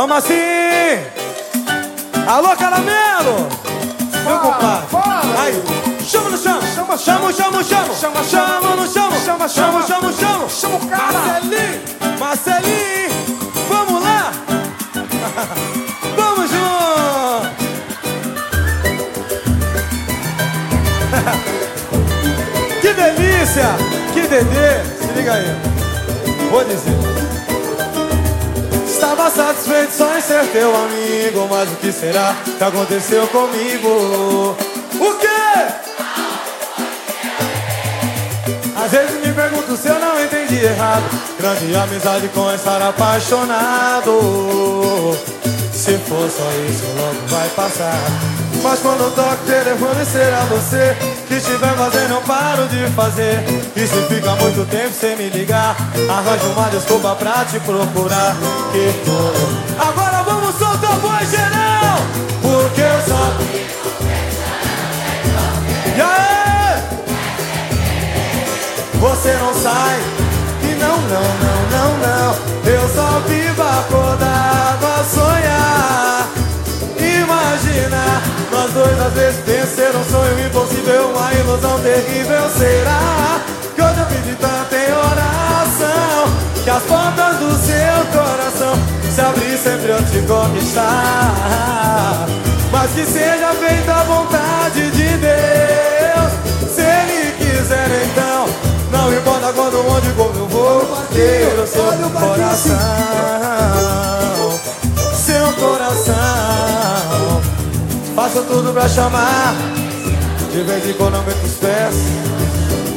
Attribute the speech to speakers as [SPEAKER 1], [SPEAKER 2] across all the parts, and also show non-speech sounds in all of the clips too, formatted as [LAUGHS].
[SPEAKER 1] Vamos assim! Alô, caramelo! Meu compadre! Aí, chama no chão! Chama, chama, chama, chama! Chama, chama no chão! Chama, chama, chama, chama! Chama o cara! Marcelinho! Marcelinho! Vamos lá! [LAUGHS] Vamos junto! [LAUGHS] Que delícia! Que dedê! Se liga aí! Vou dizer. Estava satisfeito só em ser teu amigo Mas o que será que aconteceu comigo? O quê? Às vezes me pergunto se eu não entendi errado Grande amizade com estar apaixonado Se for só isso logo vai passar mas quando toco o telefone será você Que estiver fazendo eu paro de fazer. E se fica muito tempo sem me ligar Arranjo uma desculpa pra te procurar. Que tô... Agora vamos soltar o boi geral! Porque eu só... E aí? Você não sai. E não, não, não Às vezes um sonho impossível Uma ilusão terrível Será. Que hoje eu pedi tanta em oração Que as portas do seu coração Se abrir sempre eu te conquistar. Mas que seja feita a vontade de Deus Faço tudo pra chamar. De vez em quando eu meto os pés.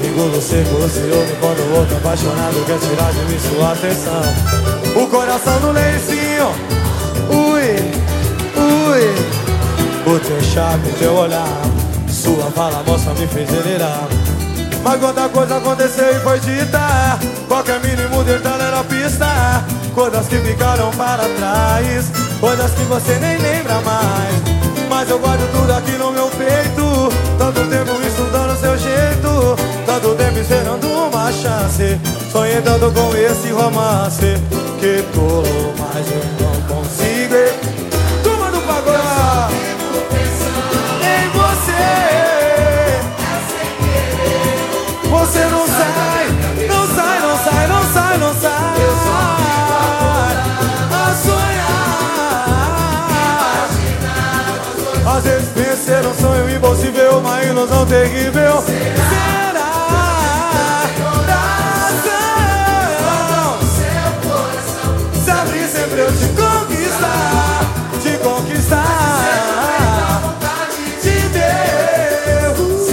[SPEAKER 1] Engulo seco, ciúme Quando o outro apaixonado quer tirar de mim sua atenção. O coração no lencinho. Ui, ui. O teu charme, teu olhar. Sua fala, moça, me fez delirar. Mas quanta coisa aconteceu e foi dita Qualquer mínimo detalhe era pista. Coisas que ficaram para trás. Coisas que você nem lembra eu guardo tudo aqui no meu peito. Tanto tempo estudando seu jeito. Tanto tempo esperando uma chance Sonhei tanto com esse romance Que tolo, mas eu ilusão terrível. Será? Coração. Se abrir sempre eu te conquistar, te conquistar. De Deus.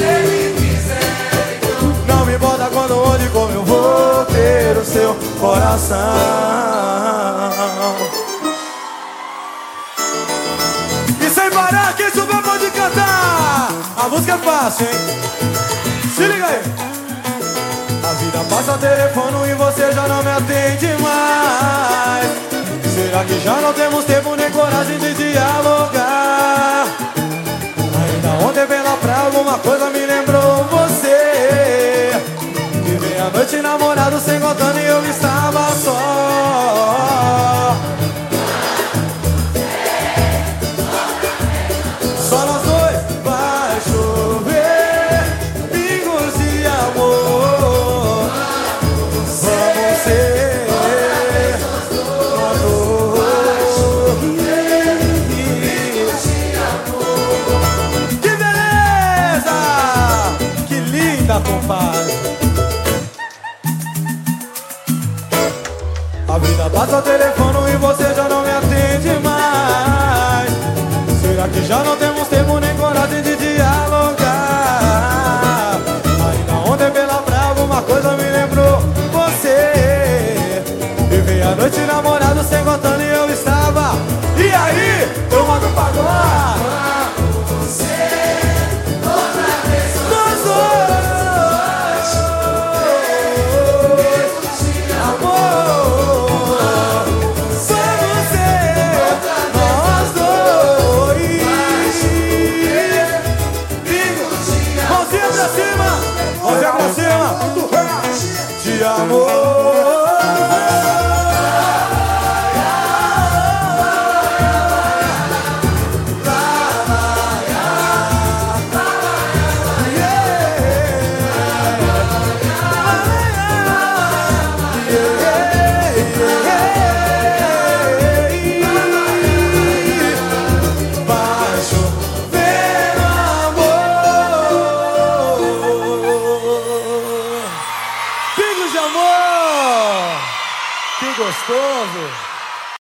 [SPEAKER 1] Não me importa quando, onde, como eu vou ter o seu coração. Fácil, hein? Se liga aí. A vida passa telefone e você já não me atende mais. Será que já não temos tempo nem coragem de dialogar? passa o telefone. Gostoso!